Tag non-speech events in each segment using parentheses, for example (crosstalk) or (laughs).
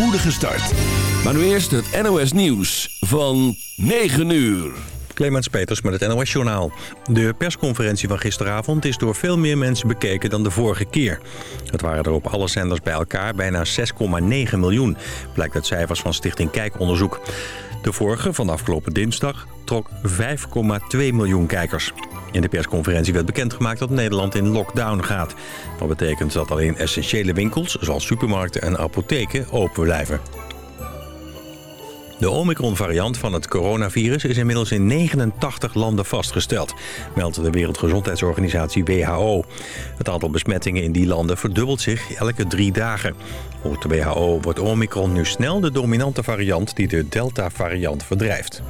spoedige start. Maar nu eerst het NOS Nieuws van 9 uur. Clemens Peters met het NOS Journaal. De persconferentie van gisteravond is door veel meer mensen bekeken dan de vorige keer. Het waren er op alle zenders bij elkaar bijna 6,9 miljoen. Blijkt uit cijfers van Stichting Kijkonderzoek. De vorige, van afgelopen dinsdag, trok 5,2 miljoen kijkers. In de persconferentie werd bekendgemaakt dat Nederland in lockdown gaat. Dat betekent dat alleen essentiële winkels, zoals supermarkten en apotheken, open blijven. De Omicron-variant van het coronavirus is inmiddels in 89 landen vastgesteld, meldt de Wereldgezondheidsorganisatie WHO. Het aantal besmettingen in die landen verdubbelt zich elke drie dagen. Volgens de WHO wordt Omicron nu snel de dominante variant die de Delta-variant verdrijft.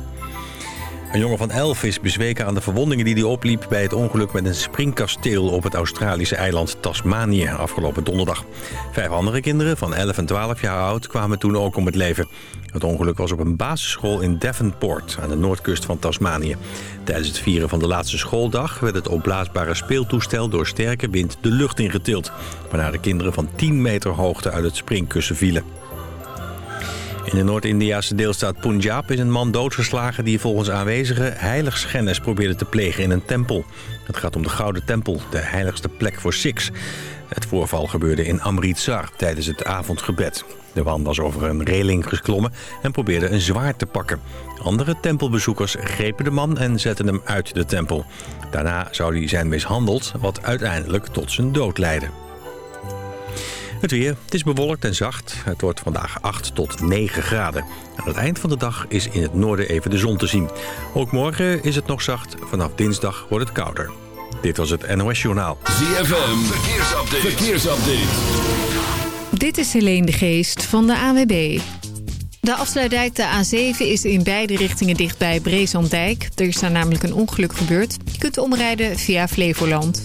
Een jongen van 11 is bezweken aan de verwondingen die hij opliep... bij het ongeluk met een springkasteel op het Australische eiland Tasmanië afgelopen donderdag. Vijf andere kinderen van 11 en 12 jaar oud kwamen toen ook om het leven. Het ongeluk was op een basisschool in Devonport aan de noordkust van Tasmanië. Tijdens het vieren van de laatste schooldag werd het opblaasbare speeltoestel door sterke wind de lucht ingetild. Waarna de kinderen van 10 meter hoogte uit het springkussen vielen. In de Noord-Indiase deelstaat Punjab is een man doodgeslagen... die volgens aanwezigen heiligschennis probeerde te plegen in een tempel. Het gaat om de Gouden Tempel, de heiligste plek voor Sikhs. Het voorval gebeurde in Amritsar tijdens het avondgebed. De man was over een reling geklommen en probeerde een zwaard te pakken. Andere tempelbezoekers grepen de man en zetten hem uit de tempel. Daarna zou hij zijn mishandeld, wat uiteindelijk tot zijn dood leidde. Het weer. Het is bewolkt en zacht. Het wordt vandaag 8 tot 9 graden. Aan het eind van de dag is in het noorden even de zon te zien. Ook morgen is het nog zacht. Vanaf dinsdag wordt het kouder. Dit was het NOS Journaal. ZFM. Verkeersupdate. Verkeersupdate. Dit is Helene de Geest van de AWB. De afsluitdijk de A7 is in beide richtingen dicht bij Breeslanddijk. Er is daar namelijk een ongeluk gebeurd. Je kunt omrijden via Flevoland.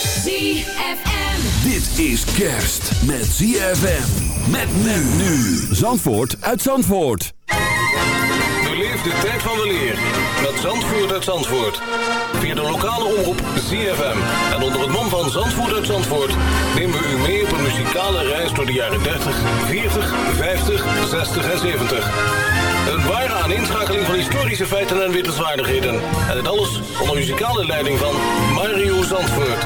ZFM. Dit is kerst met ZFM. Met men nu. Zandvoort uit Zandvoort. Beleef de tijd van de leer met Zandvoort uit Zandvoort. Via de lokale omroep ZFM. En onder het mom van Zandvoort uit Zandvoort... nemen we u mee op een muzikale reis door de jaren 30, 40, 50, 60 en 70. Een ware aaninschakeling van historische feiten en wittelswaardigheden. En het alles onder muzikale leiding van Mario Zandvoort.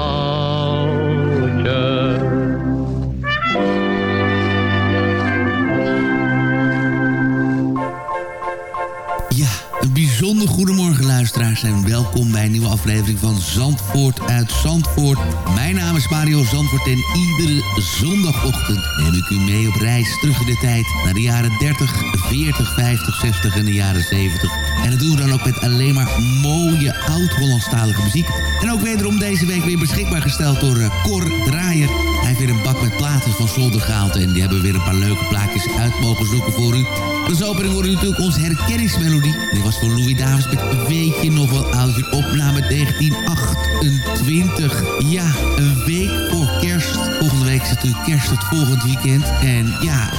Bijzonder goedemorgen luisteraars en welkom bij een nieuwe aflevering van Zandvoort uit Zandvoort. Mijn naam is Mario Zandvoort en iedere zondagochtend neem ik u mee op reis terug in de tijd naar de jaren 30, 40, 50, 60 en de jaren 70. En dat doen we dan ook met alleen maar mooie oud-Hollandstalige muziek. En ook wederom deze week weer beschikbaar gesteld door uh, Cor Draaier. Hij heeft weer een bak met platen van zolder gehaald en die hebben weer een paar leuke plaatjes uit mogen zoeken voor u. Als opening hoorde natuurlijk onze herkenningsmelodie. Die was van Louis Davis met Weet je nog wel oud? Een opname 1928. Ja, een week voor kerst. Volgende week is natuurlijk kerst het volgend weekend. En ja,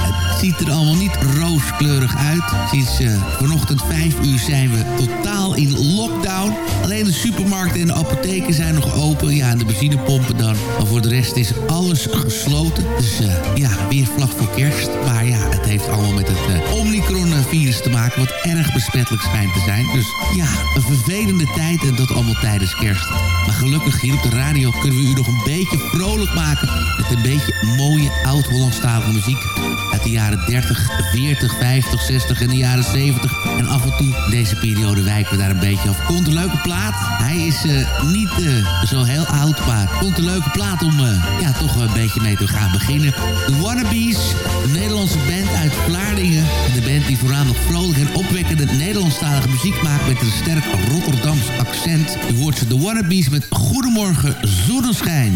ziet er allemaal niet rooskleurig uit. Sinds uh, vanochtend 5 uur zijn we totaal in lockdown. Alleen de supermarkten en de apotheken zijn nog open. Ja, en de benzinepompen dan. Maar voor de rest is alles gesloten. Dus uh, ja, weer vlak voor kerst. Maar ja, het heeft allemaal met het uh, Omicron-virus te maken... wat erg besmettelijk schijnt te zijn. Dus ja, een vervelende tijd en dat allemaal tijdens kerst. Maar gelukkig hier op de radio kunnen we u nog een beetje vrolijk maken... met een beetje mooie oud-Hollandstalige muziek... de jaren 30, 40, 50, 60 en de jaren 70. En af en toe, deze periode wijken we daar een beetje af. Komt een leuke plaat. Hij is uh, niet uh, zo heel oud, maar komt een leuke plaat om uh, ja, toch een beetje mee te gaan beginnen. The Wannabes, een Nederlandse band uit Vlaardingen. De band die voornamelijk vrolijk en opwekkende Nederlandstalige muziek maakt met een sterk Rotterdams accent. U hoort ze The Wannabes met Goedemorgen Zonneschijn.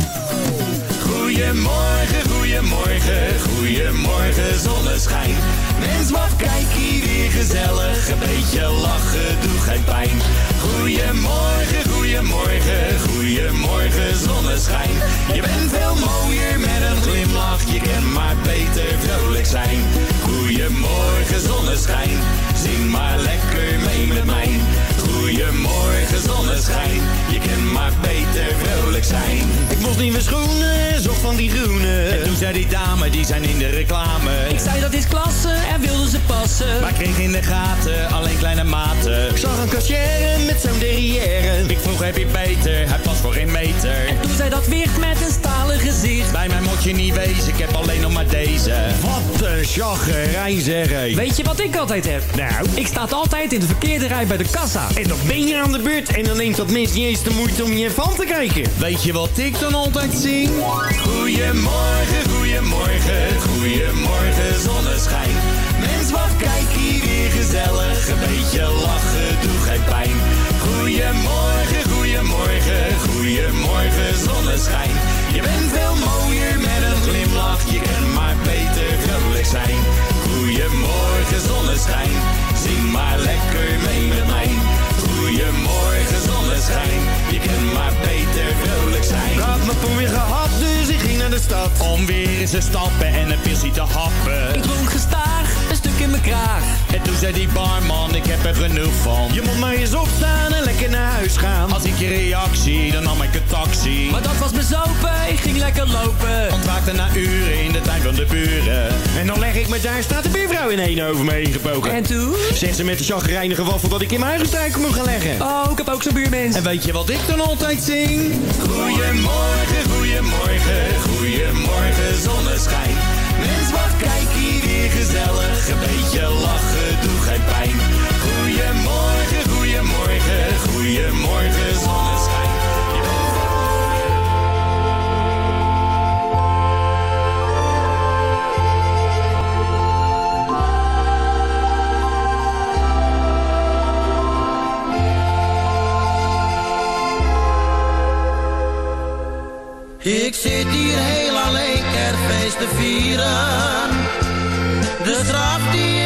Goedemorgen, goedemorgen, goedemorgen zonneschijn. Mens mag kijk hier weer gezellig, een beetje lachen doe geen pijn. Goedemorgen, goedemorgen, goedemorgen zonneschijn. Je bent veel mooier met een glimlach, je kan maar beter vrolijk zijn. Goedemorgen zonneschijn, zing maar lekker mee met mij. Goedemorgen zonneschijn, je kan maar beter vrolijk Als nieuwe schoenen, zocht van die groene. En toen zei die dame, die zijn in de reclame. Ik zei dat is klasse en wilde ze passen. Maar ik kreeg in de gaten alleen kleine maten. Ik zag een kassière met zo'n derrière. Ik vroeg heb je beter, hij past voor geen meter. En toen zei dat wicht met een stalen gezicht. Bij mij moet je niet wezen, ik heb alleen nog maar deze. Wat een chaggerijn zeg. Weet je wat ik altijd heb? Nou, Ik sta altijd in de verkeerde rij bij de kassa. en dan ben je aan de beurt en dan neemt dat mens niet eens de moeite om je van te kijken. Weet je wat ik dan altijd zing? Goedemorgen, goedemorgen, goedemorgen zonneschijn. Mens, wat kijk hier weer gezellig, een beetje lachen, doe geen pijn. Goedemorgen, goedemorgen, goedemorgen zonneschijn. Je bent veel mooier met een glimlach, je kan maar beter vrolijk zijn. Goedemorgen zonneschijn, zing maar lekker mee met mij. Goedemorgen zonneschijn, je kan maar beter vrolijk zijn. Ik had mijn poen weer gehad, dus ik ging naar de stad. Om weer eens te stappen en een pilsie te happen. Ik dronk gestaag, een stuk in mijn kraag. En toen zei die barman, ik heb er genoeg van. Je moet maar eens opstaan en lekker naar huis gaan. Als ik je reactie, dan nam ik een taxi. Maar dat was bezopen, ik ging lekker lopen. Ontwaakte na uren van de buren. En dan leg ik me daar, staat de buurvrouw in één over me heen gebogen. En toen? Zegt ze met de chagrijnige waffel dat ik in mijn eigen struiken moet gaan leggen. Oh, ik heb ook zo'n buurmens. En weet je wat ik dan altijd zing? Goedemorgen, goedemorgen, goedemorgen zonneschijn. Mens, wat kijk hier weer gezellig, een beetje lachen, doe geen pijn. Goedemorgen, goedemorgen, goedemorgen zonneschijn. Ik zit hier heel alleen kerstfeest te vieren. De straf die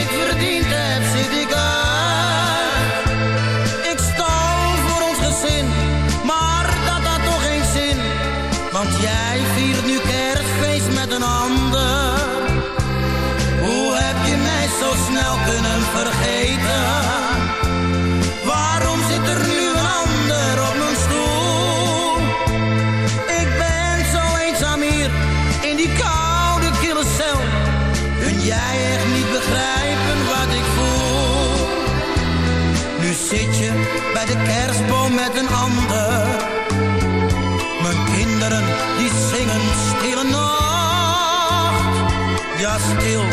een ander. Mijn kinderen die zingen stille nacht. Ja, stil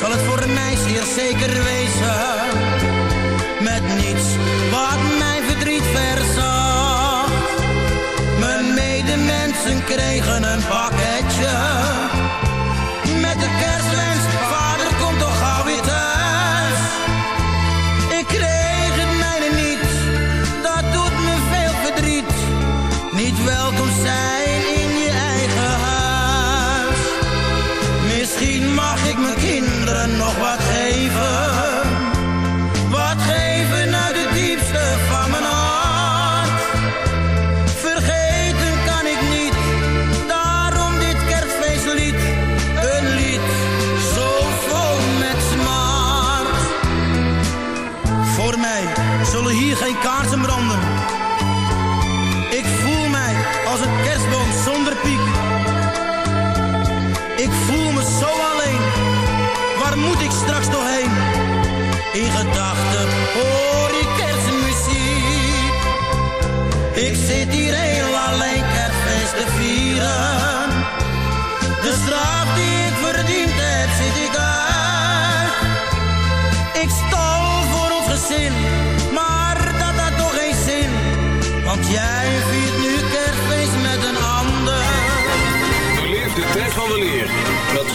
zal het voor mij zeer zeker wezen. Met niets wat mijn verdriet verzacht. Mijn medemensen kregen een pakketje.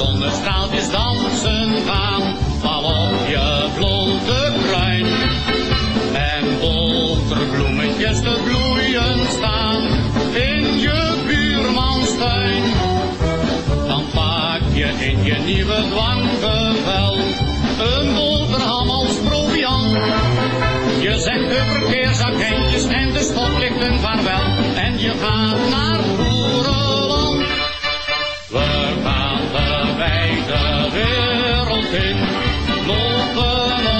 zonnestraaltjes dansen gaan, val op je blote kruin. En bloemetjes te bloeien staan in je buurmanstuin. Dan pak je in je nieuwe dwanggevel een boterham als proviant. Je zegt de verkeersagentjes en de stoplichten vaarwel en je gaat naar in, lopen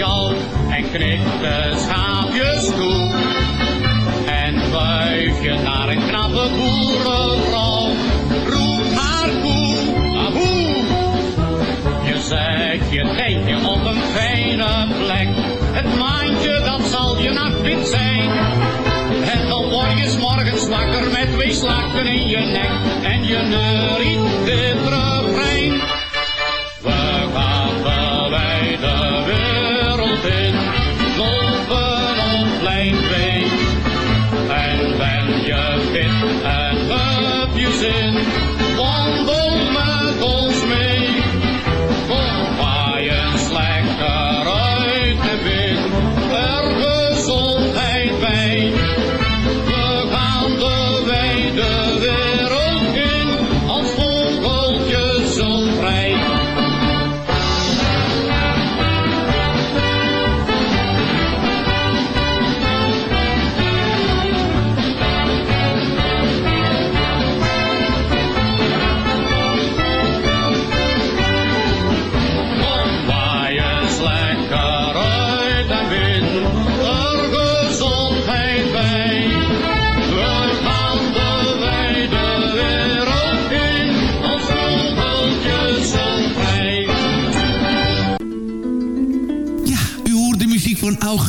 en knikt de schaapjes toe. En wuif je naar een knappe boerenvrouw, roep haar koe, ahoe. Je zet je tentje op een fijne plek, het maandje dat zal je nachtwit zijn. En dan word je 's morgens wakker met twee slakken in je nek en je neuriet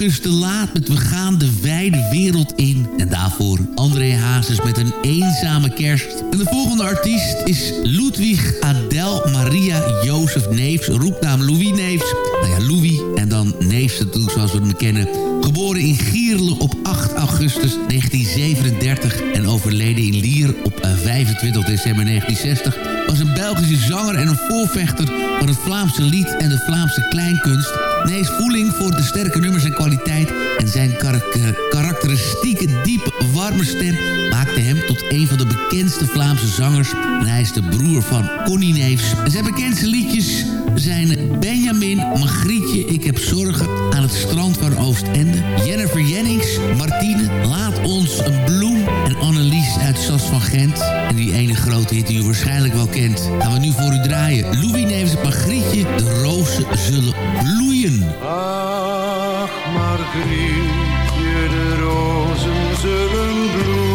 August de Laat met We gaan de wijde wereld in. En daarvoor André Hazes met een eenzame kerst. En de volgende artiest is Ludwig Adel Maria Jozef Neefs. Roepnaam Louis Neefs. Louis en dan Neefs natuurlijk zoals we hem kennen. Geboren in Gierle op 8 augustus 1937 en overleden in Lier op eh, 25 december 1960 was een Belgische zanger en een voorvechter van het Vlaamse lied en de Vlaamse kleinkunst. Nees voeling voor de sterke nummers en kwaliteit en zijn eh, karakteristieke diepe warme stem maakte hem tot een van de bekendste Vlaamse zangers. En hij is de broer van Connie Neefs. En zijn bekendste liedjes zijn Benjamin, Magrietje, Ik heb zorgen aan het strand van Oostende. Jennifer Jennings, Martine, Laat ons een bloem en Annelies uit Sas van Gent. En die ene grote hit die u waarschijnlijk wel kent. Gaan we nu voor u draaien. Louis Neefs, Magrietje, de rozen zullen bloeien. Ach, Margrietje, de rozen zullen bloeien.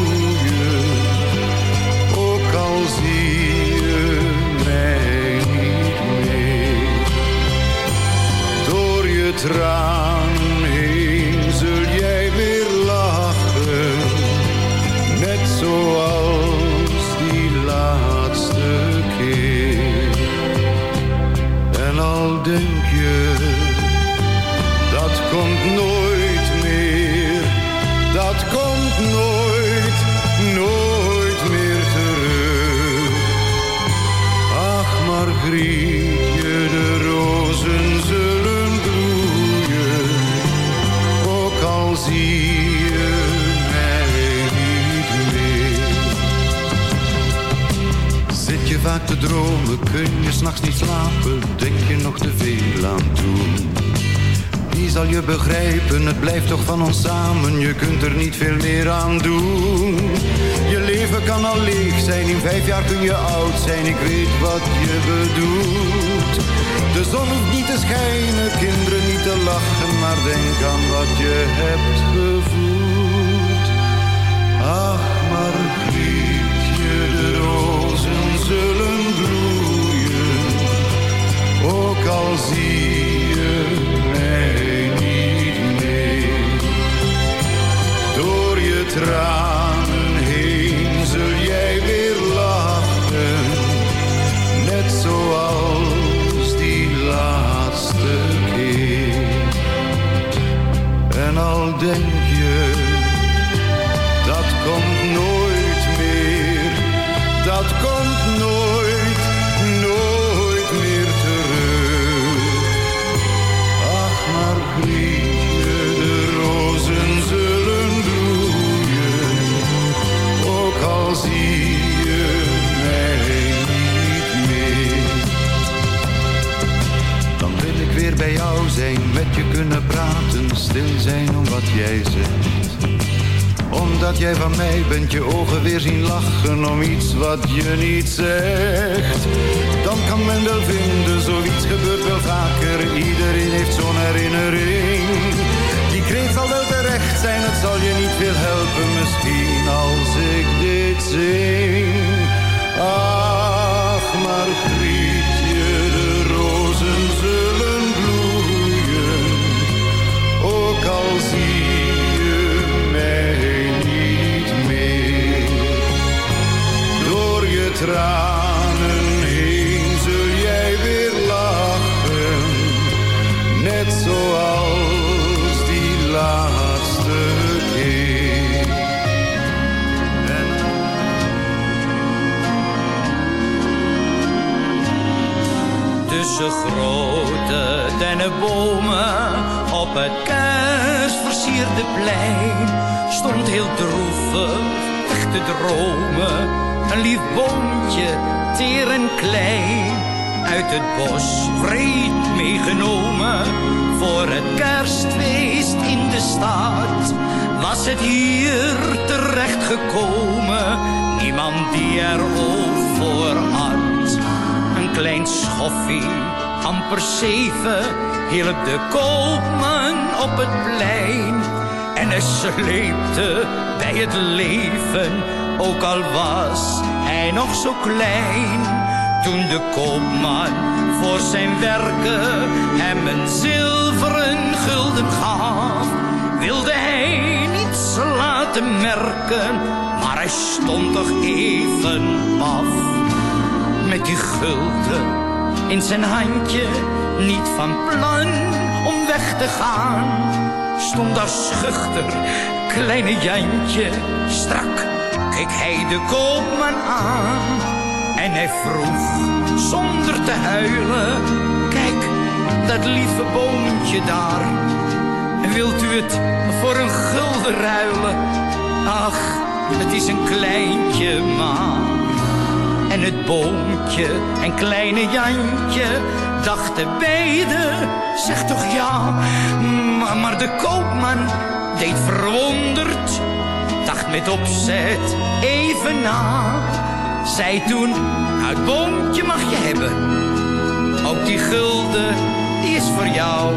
Traan dromen, kun je s'nachts niet slapen, denk je nog te veel aan toen. Wie zal je begrijpen, het blijft toch van ons samen, je kunt er niet veel meer aan doen. Je leven kan al leeg zijn, in vijf jaar kun je oud zijn, ik weet wat je bedoelt. De zon hoeft niet te schijnen, kinderen niet te lachen, maar denk aan wat je hebt gevoeld. Ook al zie je mij niet meer. Door je tranen heen zul jij weer lachen, net zoals die laatste keer. En al denk was het hier terecht gekomen. Niemand die er oog voor had. Een klein schoffie, amper zeven, hielp de koopman op het plein. En hij sleepte bij het leven, ook al was hij nog zo klein. Toen de koopman voor zijn werken hem een zilveren gulden gaf, wilde hij niets laten merken, maar hij stond toch even af met die gulden in zijn handje, niet van plan om weg te gaan. Stond daar schuchter, kleine Jantje, strak keek hij de koopman aan. En hij vroeg, zonder te huilen, kijk, dat lieve boontje daar. Wilt u het voor een gulden ruilen? Ach, het is een kleintje, maar en het boompje en kleine Jantje dachten beiden, zeg toch ja. Maar, de koopman deed verwonderd, dacht met opzet even na. Zei toen, nou, het boompje mag je hebben, ook die gulden, die is voor jou.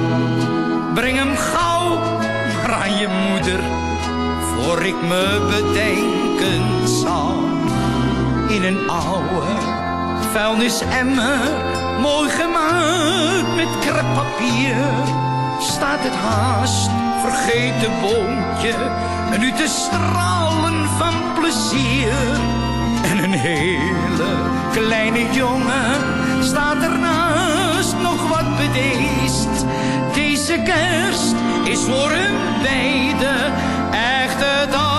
Breng hem gauw je moeder, voor ik me bedenken zal in een oude vuilnisemmer, mooi gemaakt met kreppapier, staat het haast vergeten boontje, en nu te stralen van plezier. En een hele kleine jongen staat ernaast nog wat bedeesd. Deze kerst is voor hun beiden echt het allermooiste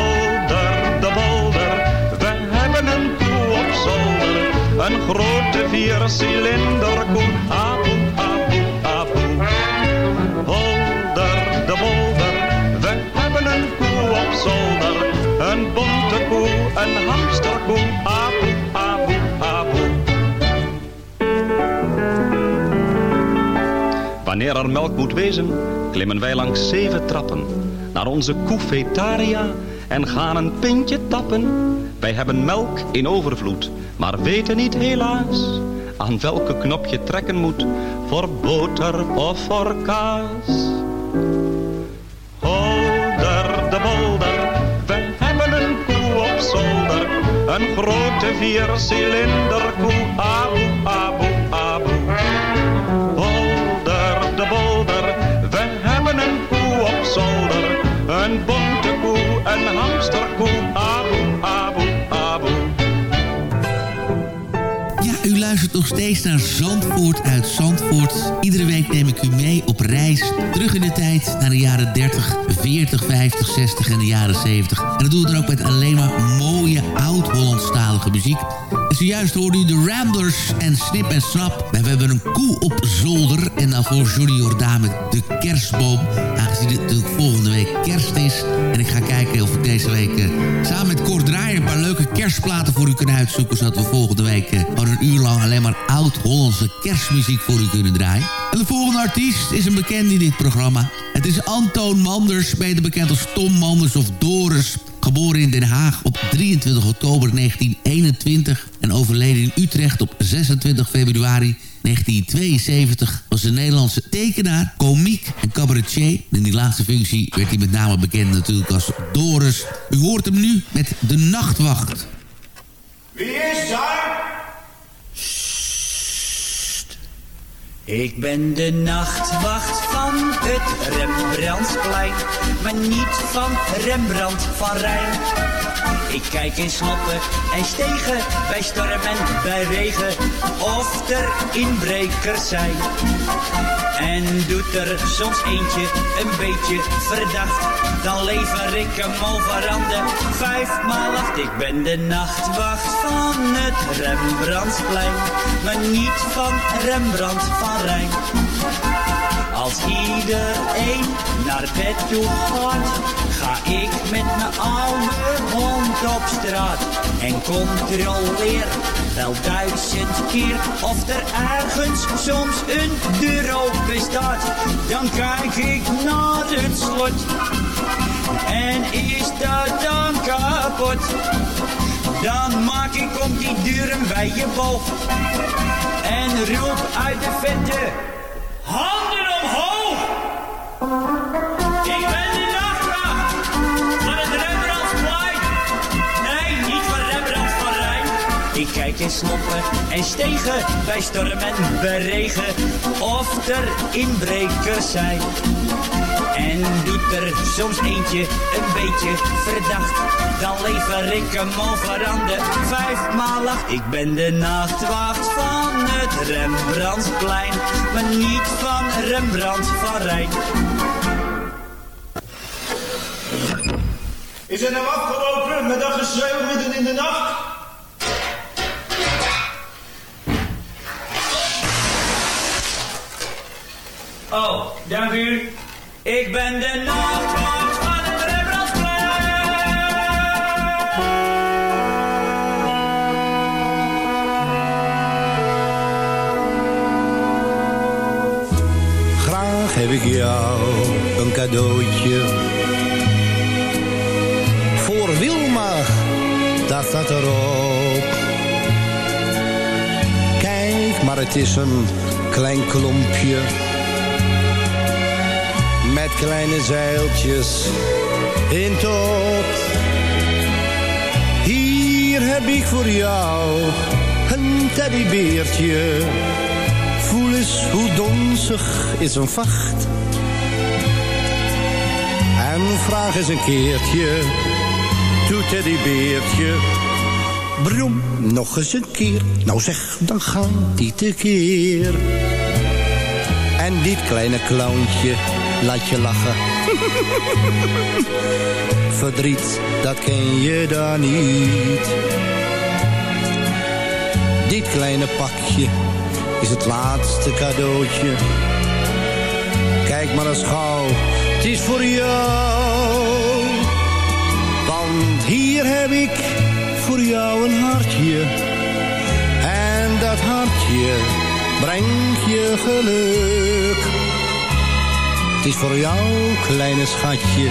grote viercilinder koe, abu, abu, abu. Holder de bolder, we hebben een koe op zolder. Een bonte koe, een hamsterkoe, abu, abu, abu. Wanneer er melk moet wezen, klimmen wij langs zeven trappen naar onze koefetaria en gaan een pintje tappen. Wij hebben melk in overvloed, maar weten niet helaas aan welke knop je trekken moet voor boter of voor kaas. Holder de bolder, we hebben een koe op zolder, een grote viercilinder koe, luistert nog steeds naar Zandvoort uit Zandvoort. Iedere week neem ik u mee op reis terug in de tijd naar de jaren 30, 40, 50, 60 en de jaren 70. En dat doen we dan ook met alleen maar mooie oud-Hollandstalige muziek. En zojuist hoorde u de Ramblers en Snip en Snap. We hebben een koe op zolder. En dan voor Johnny Jordaan met de kerstboom. Aangezien het natuurlijk volgende week kerst is. En ik ga kijken of ik deze week eh, samen met Kort Draaier... een paar leuke kerstplaten voor u kunnen uitzoeken... zodat we volgende week eh, gewoon een uur lang alleen maar oud-Hollandse kerstmuziek voor u kunnen draaien. En de volgende artiest is een bekende in dit programma. Het is Antoon Manders, beter bekend als Tom Manders of Doris... Geboren in Den Haag op 23 oktober 1921 en overleden in Utrecht op 26 februari 1972 was een Nederlandse tekenaar, komiek en cabaretier. In die laatste functie werd hij met name bekend natuurlijk als Doris. U hoort hem nu met De Nachtwacht. Wie is daar? Ik ben de nachtwacht van het Rembrandtsplein, maar niet van Rembrandt van Rijn. Ik kijk in slotten en stegen, bij storm en bij regen, of er inbrekers zijn. En doet er soms eentje een beetje verdacht, dan lever ik hem over aan de vijfmaal acht. Ik ben de nachtwacht van het Rembrandtsplein, maar niet van Rembrandt van Rijn. Als iedereen naar bed toe gaat, ga ik met mijn oude hond op straat. En controleer wel duizend keer of er ergens soms een deur open staat. Dan kijk ik naar het slot. En is dat dan kapot? Dan maak ik om die deur een wijde boog. En roep uit de vette. Handen Ik kijk in sloppen en stegen bij storm en beregen. Of er inbrekers zijn. En doet er soms eentje een beetje verdacht. Dan lever ik hem over aan de vijfmaal acht. Ik ben de nachtwacht van het Rembrandtplein. Maar niet van Rembrandt van Rijn. Is het nou afgelopen met dat geschreeuw midden in de nacht? Oh, dank u. Ik ben de nachtwacht van het Graag heb ik jou een cadeautje. Voor Wilma, dat staat erop. Kijk, maar het is een klein klompje. Kleine zeiltjes in tot. Hier heb ik voor jou een teddybeertje. Voel eens hoe donzig is een vacht. En vraag eens een keertje, toe teddybeertje. Brom, nog eens een keer. Nou zeg, dan gaat die tekeer. En dit kleine clowntje laat je lachen. (laughs) Verdriet, dat ken je dan niet. Dit kleine pakje is het laatste cadeautje. Kijk maar eens gauw, het is voor jou. Want hier heb ik voor jou een hartje. En dat hartje brengt je geluk. Het is voor jou, kleine schatje.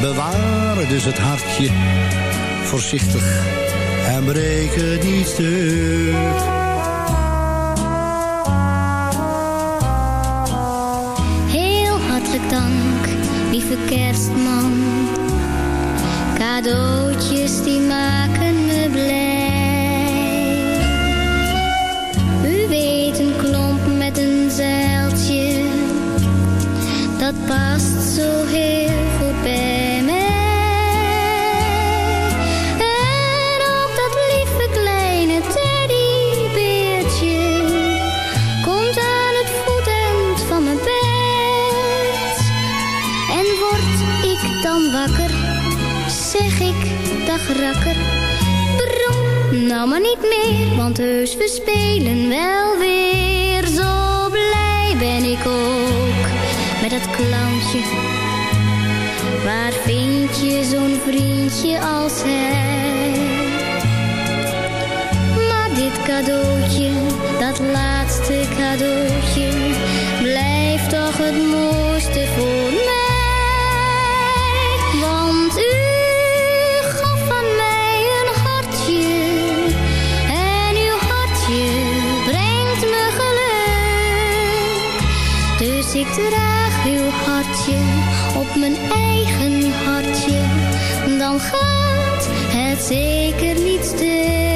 Bewaar dus het hartje. Voorzichtig en breek het niet. Heel hartelijk dank, lieve kerstman. Cadeautjes die maken me blij. Dat past zo heel goed bij mij. En ook dat lieve kleine teddybeertje komt aan het voetend van mijn bed. En word ik dan wakker, zeg ik dag rakker. Brom, nou maar niet meer, want heus we spelen wel weer. Zo blij ben ik ook met dat clowntje. Waar vind je zo'n vriendje als hij? Maar dit cadeautje, dat laatste cadeautje, blijft toch het mooiste voor mij. Want u gaf van mij een hartje, en uw hartje brengt me geluk. Dus ik draag uw hartje op mijn eigen hartje, dan gaat het zeker niet stuk.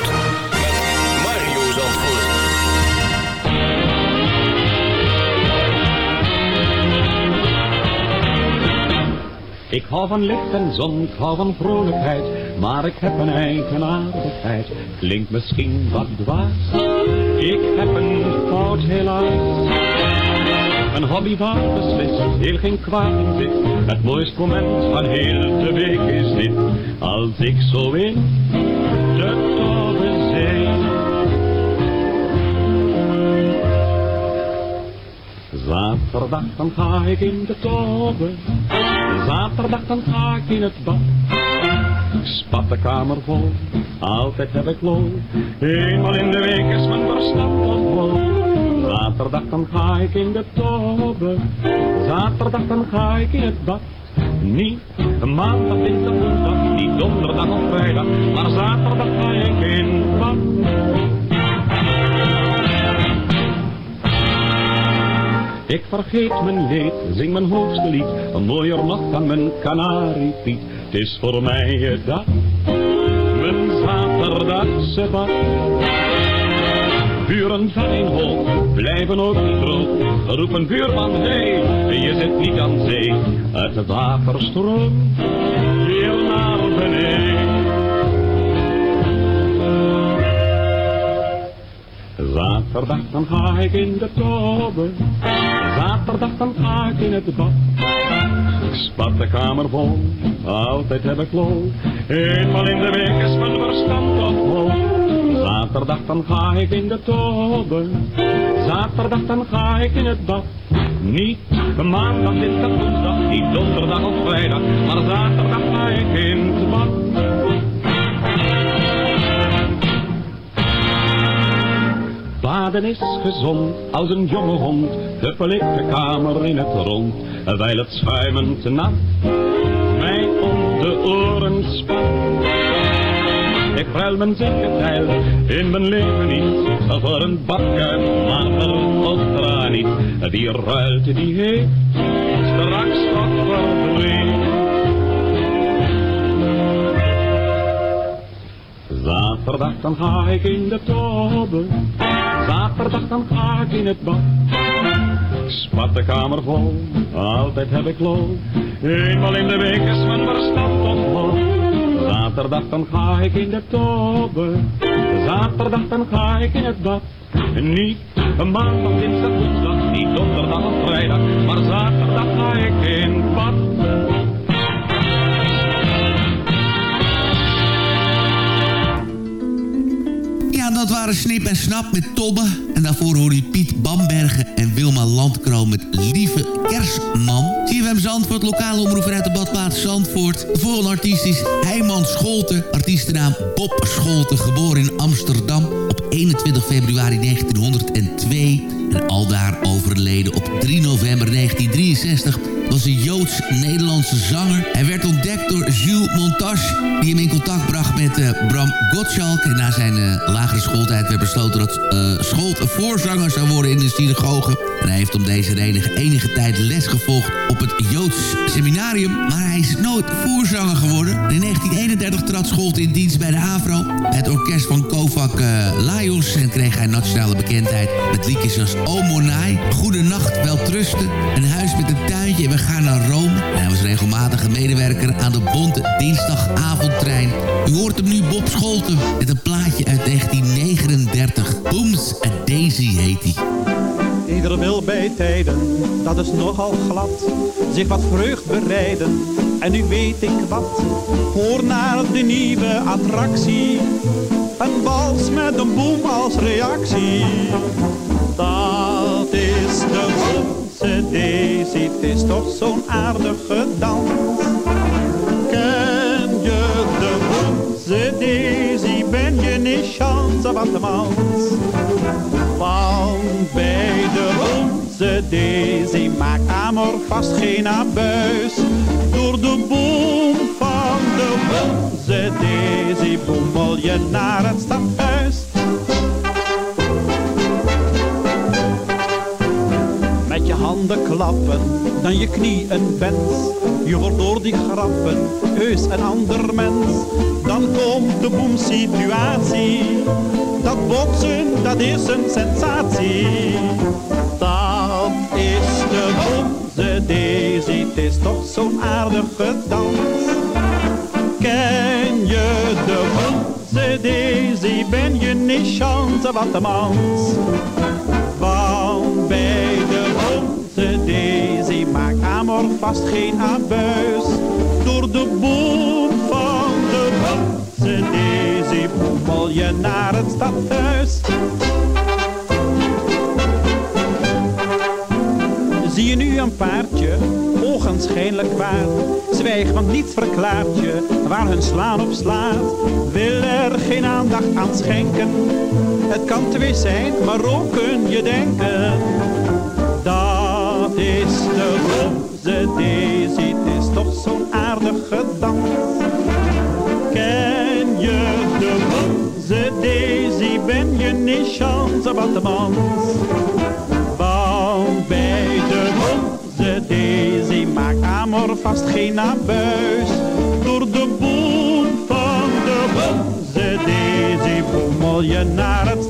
Ik hou van licht en zon, ik hou van vrolijkheid, maar ik heb een eigenaardigheid. Klinkt misschien wat dwaas, ik heb een fout helaas. Een hobby waar beslist heel geen kwaad in zit. Het mooiste moment van heel de week is dit, als ik zo in de tobbe zee. Zaterdag dan ga ik in de tobbe, zaterdag dan ga ik in het bad. Spat de kamer vol, altijd heb ik lol. Eenmaal in de week is mijn verstand vol. Zaterdag dan ga ik in de tobbe, zaterdag dan ga ik in het bad. Niet maandag, dinsdag, woensdag, niet donderdag of vrijdag, maar zaterdag ga ik in het bad. Ik vergeet mijn leed, zing mijn hoogste lied, een mooier nog dan mijn kanariepiet. Het is voor mij het dag, mijn zaterdagse bad. Buren van een hoog, blijven ook droog. Roep een buurman, hé, hey, je zit niet aan zee. Het water stroomt Zaterdag dan ga ik in de tobbe, zaterdag dan ga ik in het bad. Ik spat de kamer vol, altijd heb ik lol. Eenmaal in de week is mijn verstand toch vol. Zaterdag dan ga ik in de tobbe, zaterdag dan ga ik in het bad. Niet maandag, dinsdag, woensdag, niet donderdag of vrijdag, maar zaterdag ga ik in het bad. Baden is gezond als een jonge hond, de kamer in het rond, wijl het schuimend nat mij om de oren spat. Ik ruil mijn zekerheid in mijn leven niet, voor een bakkuip, maar ultra niet. Wie ruilt, die heeft straks wat verdriet. Zaterdag dan ga ik in de tobbe, zaterdag dan ga ik in het bad. Spat de kamer vol, altijd heb ik lol. Eenmaal in de week is mijn verstand vol. Zaterdag dan ga ik in de tobbe, zaterdag dan ga ik in het bad. Niet maandag, dinsdag, woensdag, niet donderdag of vrijdag, maar zaterdag ga ik in bad. Dat waren Snip en Snap met Tobbe. En daarvoor hoorde je Piet Bambergen en Wilma Landkroon met Lieve Kerstman. CFM Zandvoort, lokale omroep uit de badplaats Zandvoort. De volgende artiest is Heiman Scholten. Artiestennaam Bob Scholten, geboren in Amsterdam op 21 februari 1902. En aldaar overleden op 3 november 1963 was een Joods-Nederlandse zanger. Hij werd ontdekt door Jules Montage, die hem in contact bracht met uh, Bram Gottschalk. En na zijn uh, lagere schooltijd werd besloten dat uh, Scholt een voorzanger zou worden in de synagoge. En hij heeft om deze reden enige tijd les gevolgd op het Joods seminarium. Maar hij is nooit voorzanger geworden. In 1931 trad Scholt in dienst bij de AVRO. Het orkest van Kovac Lajos. En kreeg hij nationale bekendheid met liedjes als O Monai, Goede Nacht, Weltrusten, Een Huis met een Tuintje gaan naar Rome. En hij was regelmatig een medewerker aan de Bonte Dinsdagavondtrein. U hoort hem nu Bob Scholten met een plaatje uit 1939. Booms a Daisy heet hij. Ieder wil bij tijden, dat is nogal glad, zich wat vreugd bereiden. En nu weet ik wat, hoor naar de nieuwe attractie. Een wals met een boom als reactie. Dat is de Boomse Daisy, het is toch zo'n aardige dans. Ken je de Boomse Daisy, ben je niet chance wat de mans. Want bij de onze Daisy maakt Amor vast geen abuis. Door de boom van de onze Daisy boemel je naar het stadhuis. Klappen, dan je knie een wens. Je wordt door die grappen heus een ander mens. Dan komt de boemsituatie. Dat botsen, dat is een sensatie. Dat is de boemse Daisy, het is toch zo'n aardige dans. Ken je de boemse Daisy, ben je niet chance wat de mans. Want bij de Daisy maakt Amor vast geen abuis. Door de boom van de bonte Daisy boemel je naar het stadhuis. Zie je nu een paardje, ogenschijnlijk kwaad. Zwijg, want niets verklaart je waar hun slaan op slaat. Wil er geen aandacht aan schenken. Het kan twee zijn, maar ook kun je denken. Dat is de roze Daisy, het is toch zo'n aardige dans. Ken je de roze Daisy, ben je niet chance wat de mans. Want bij de roze Daisy maakt Amor vast geen abuis. Door de boom van de roze Daisy boemel je naar het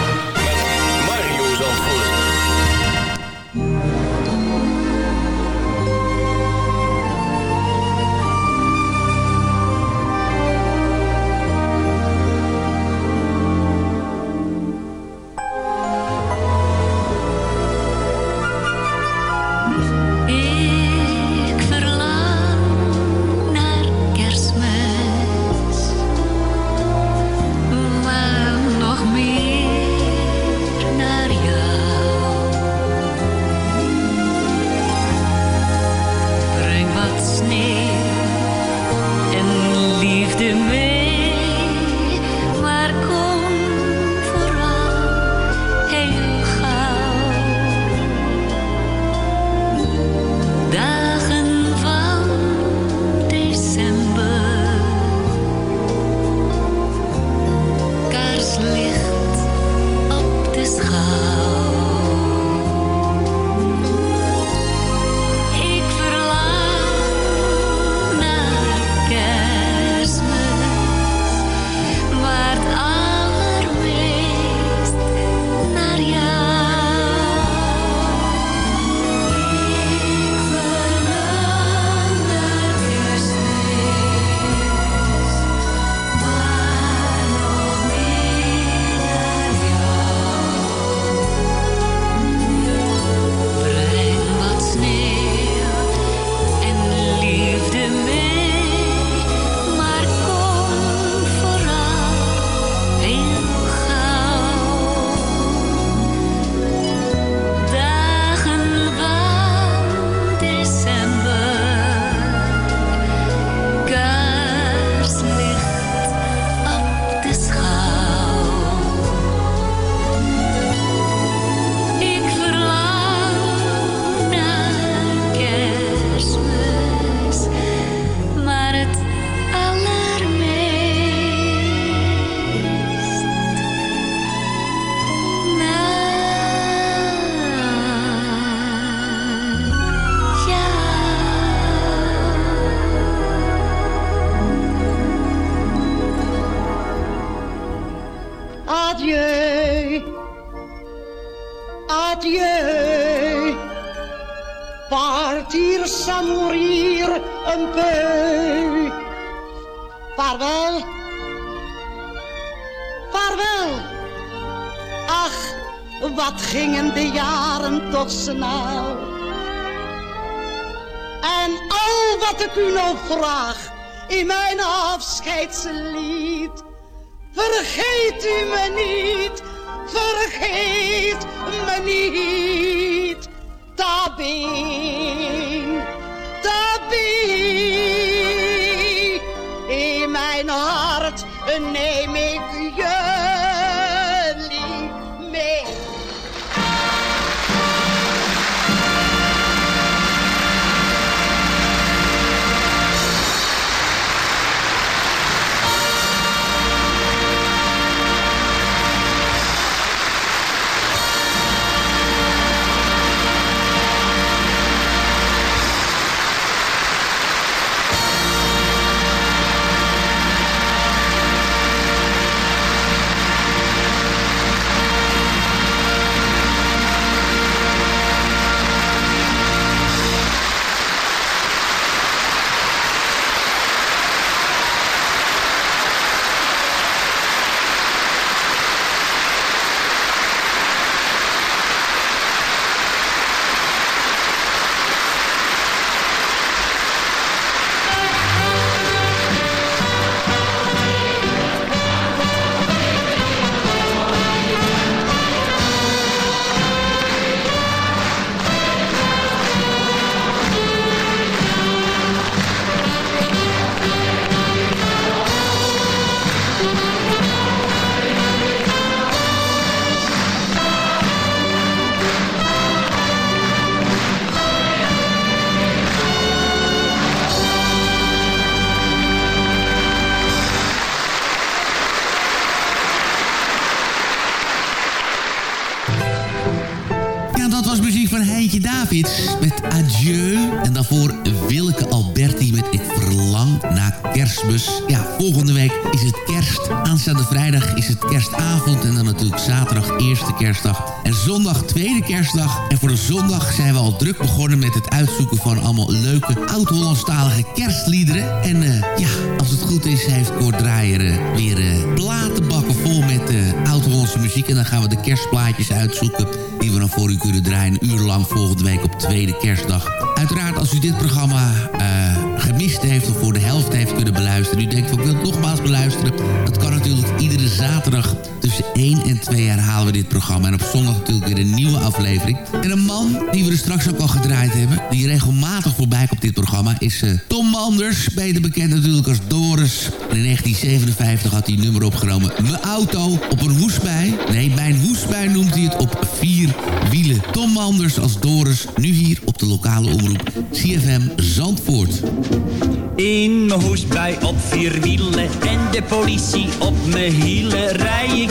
En al wat ik u nou vraag in mijn afscheidslied. Vergeet u me niet, vergeet me niet. Tabin, tabin. In mijn hart neem ik jullie kerstdag. En voor de zondag zijn we al druk begonnen met het uitzoeken van allemaal leuke oud-Hollandstalige kerstliederen. En eh, ja, als het goed is, heeft Kort Draaier eh, weer eh, platenbakken vol met oud-Hollandse muziek. En dan gaan we de kerstplaatjes uitzoeken die we dan voor u kunnen draaien. Een uur lang volgende week op tweede kerstdag. Uiteraard als u dit programma gemist heeft of voor de helft heeft kunnen beluisteren. U denkt van ik wil het nogmaals beluisteren. Dat kan natuurlijk iedere zaterdag tussen 1 en 2 herhalen we dit programma. En op zondag natuurlijk weer een nieuwe aflevering. En een man die we er straks ook al gedraaid hebben. Die regelmatig voorbij komt op dit programma is eh, Tom Manders. Beter bekend natuurlijk als Doris. En in 1957 had hij een nummer opgenomen. Mijn auto op een hoesbij. Nee, mijn hoesbij noemt hij het op vier wielen. Tom Manders als Doris. Nu hier op de lokale omroep CFM Zandvoort. In mijn hoesbui op vier wielen en de politie op mijn hielen rij ik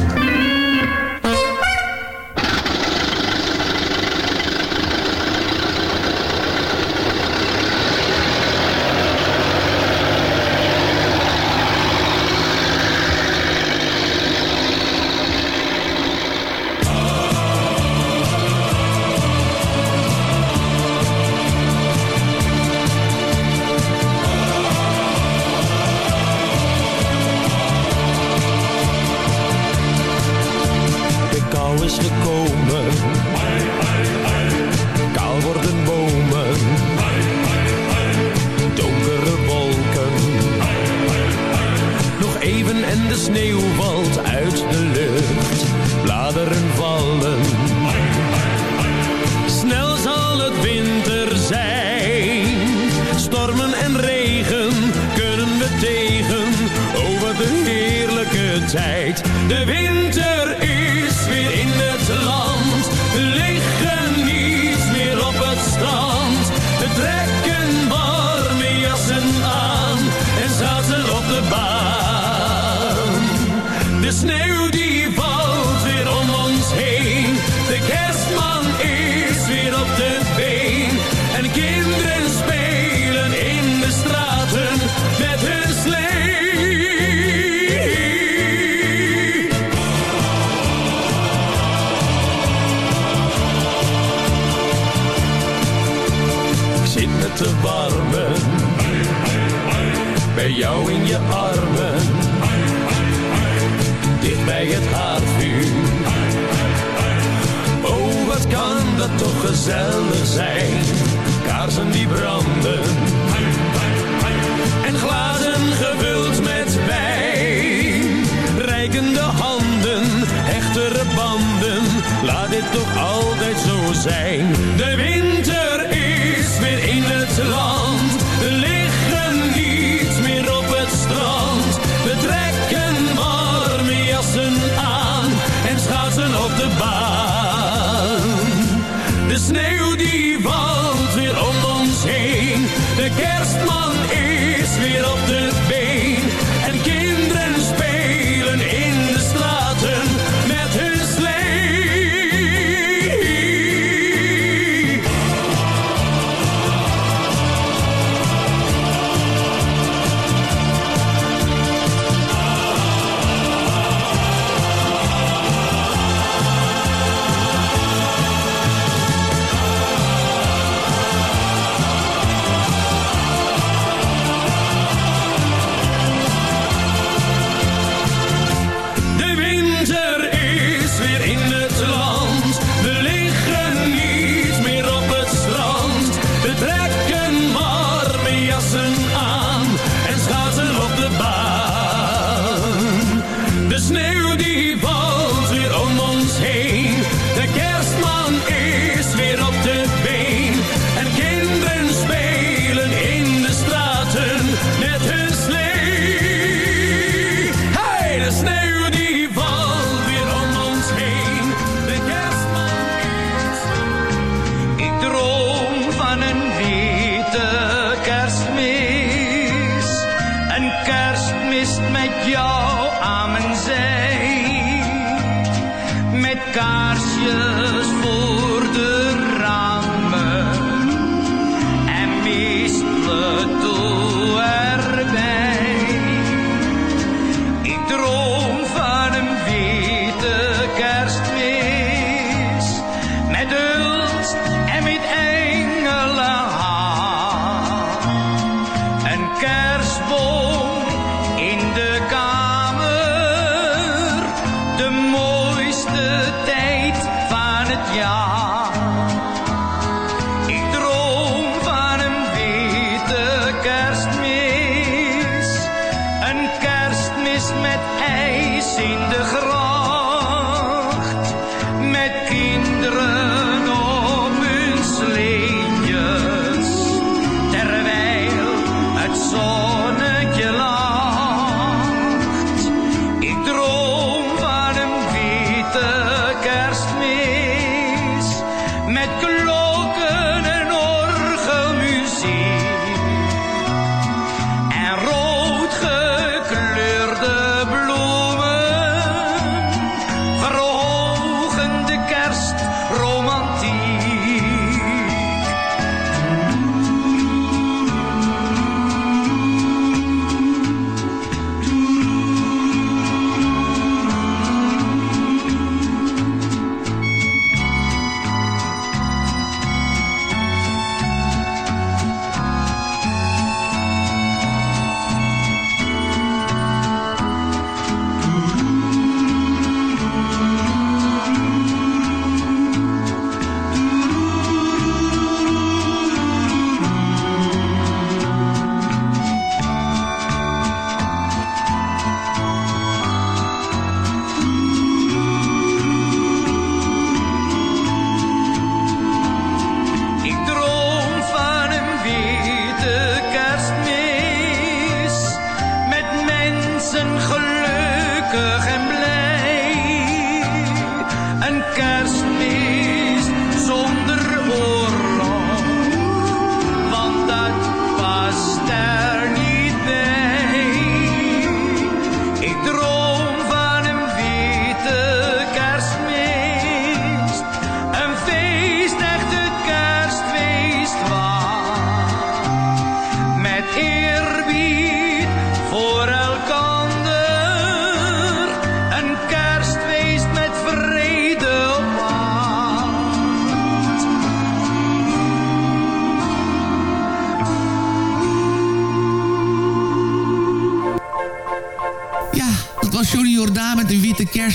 Yeah.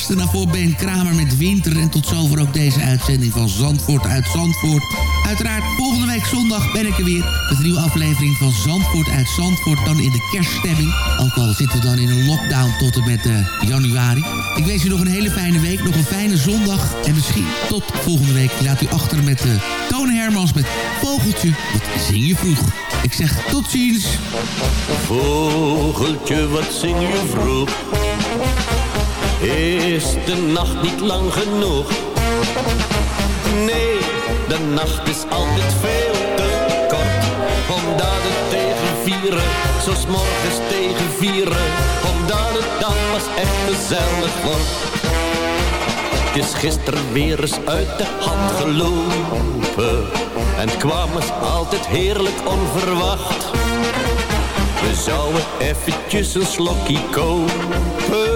En daarvoor Ben Kramer met winter. En tot zover ook deze uitzending van Zandvoort uit Zandvoort. Uiteraard, volgende week zondag ben ik er weer. Met een nieuwe aflevering van Zandvoort uit Zandvoort. Dan in de kerststemming. Ook al zitten we dan in een lockdown tot en met eh, januari. Ik wens u nog een hele fijne week. Nog een fijne zondag. En misschien tot volgende week. Laat u achter met uh, Toon Hermans met Vogeltje. Wat zing je vroeg? Ik zeg tot ziens. Vogeltje, wat zing je vroeg? Is de nacht niet lang genoeg? Nee, de nacht is altijd veel te kort. Omdat het tegen vieren, zo 's morgens tegen vieren. Omdat het dan pas echt gezellig wordt. Het is gisteren weer eens uit de hand gelopen. En het kwam eens altijd heerlijk onverwacht. We zouden eventjes een slokje kopen.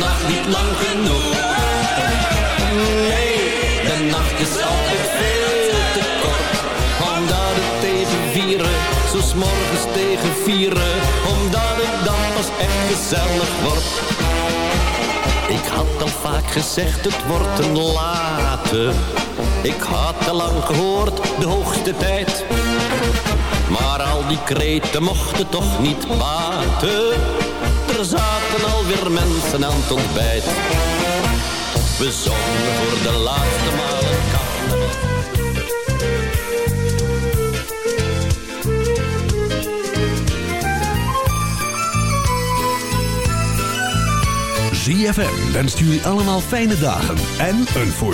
Nacht niet lang genoeg? Nee, de nacht is altijd veel te kort. Omdat het tegen vieren, zo morgens tegen vieren. Omdat het dan pas echt gezellig wordt. Ik had al vaak gezegd, het wordt een late. Ik had te lang gehoord, de hoogste tijd. Maar al die kreten mochten toch niet baten. Er zaten alweer mensen aan het ontbijt. We zongen voor de laatste maal een carnaval. ZFM wenst jullie allemaal fijne dagen en een voor